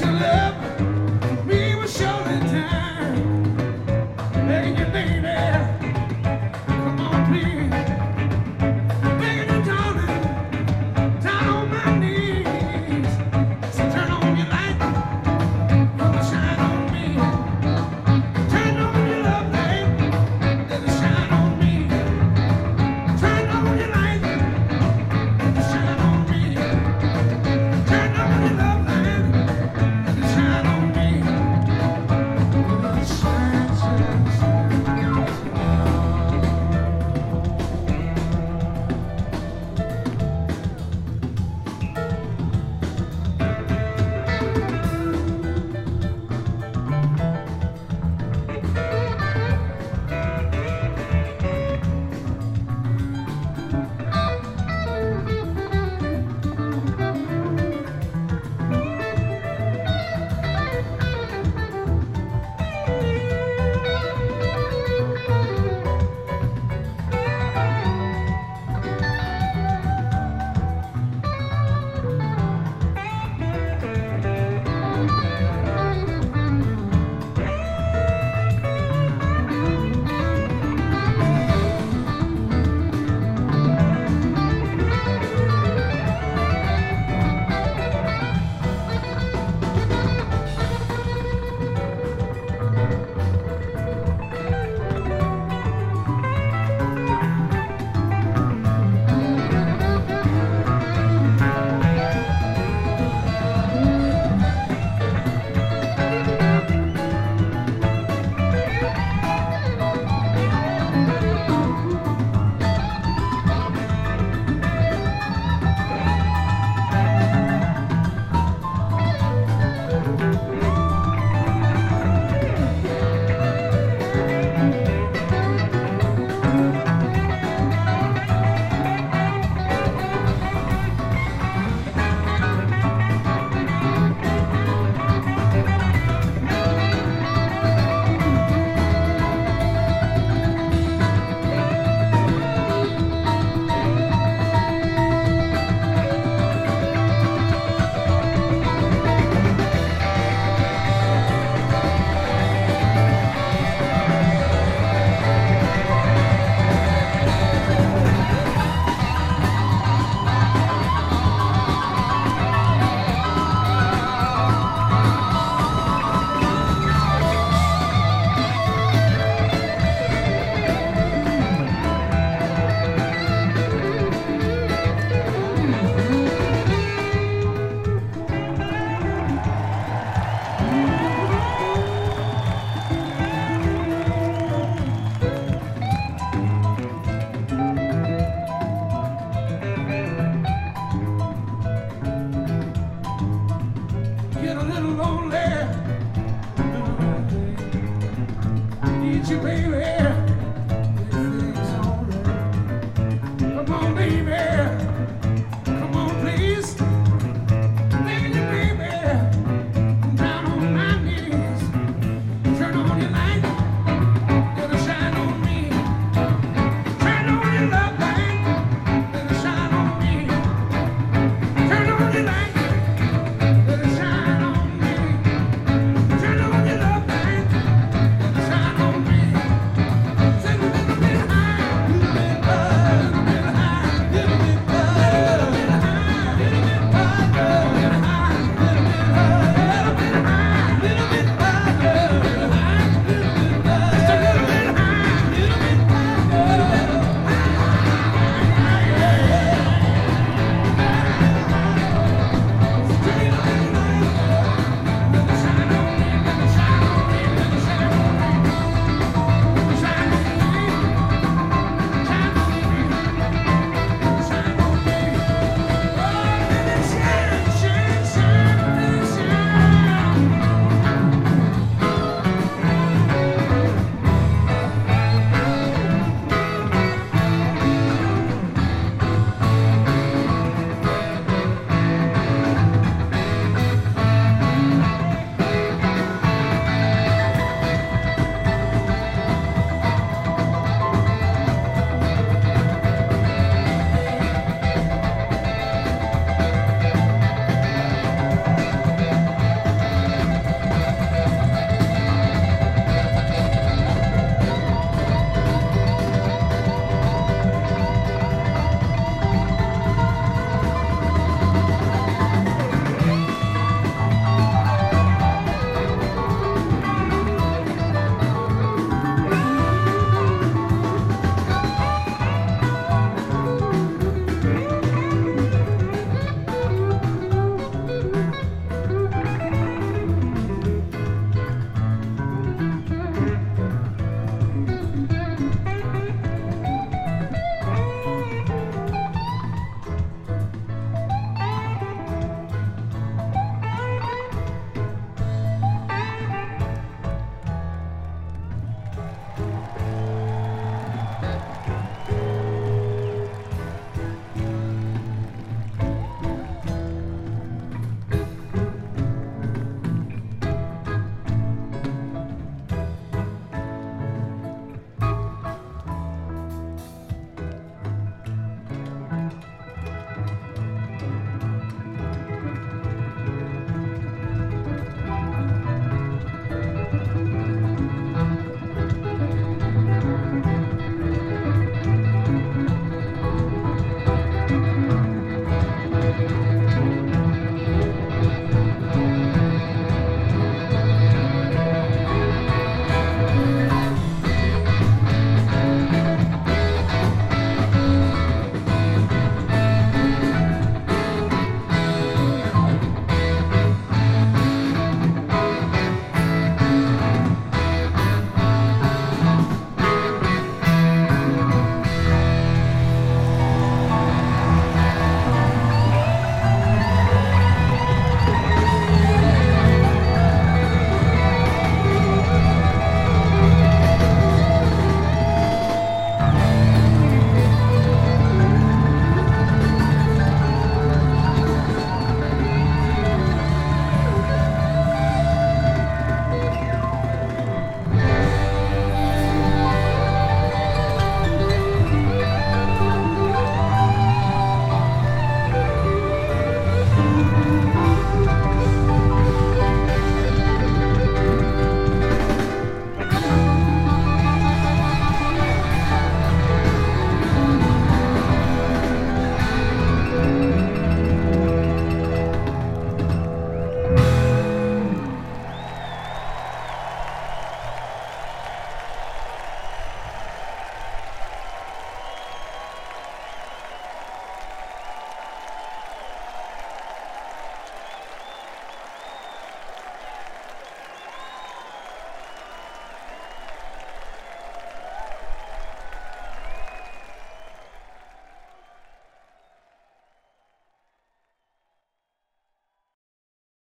To love.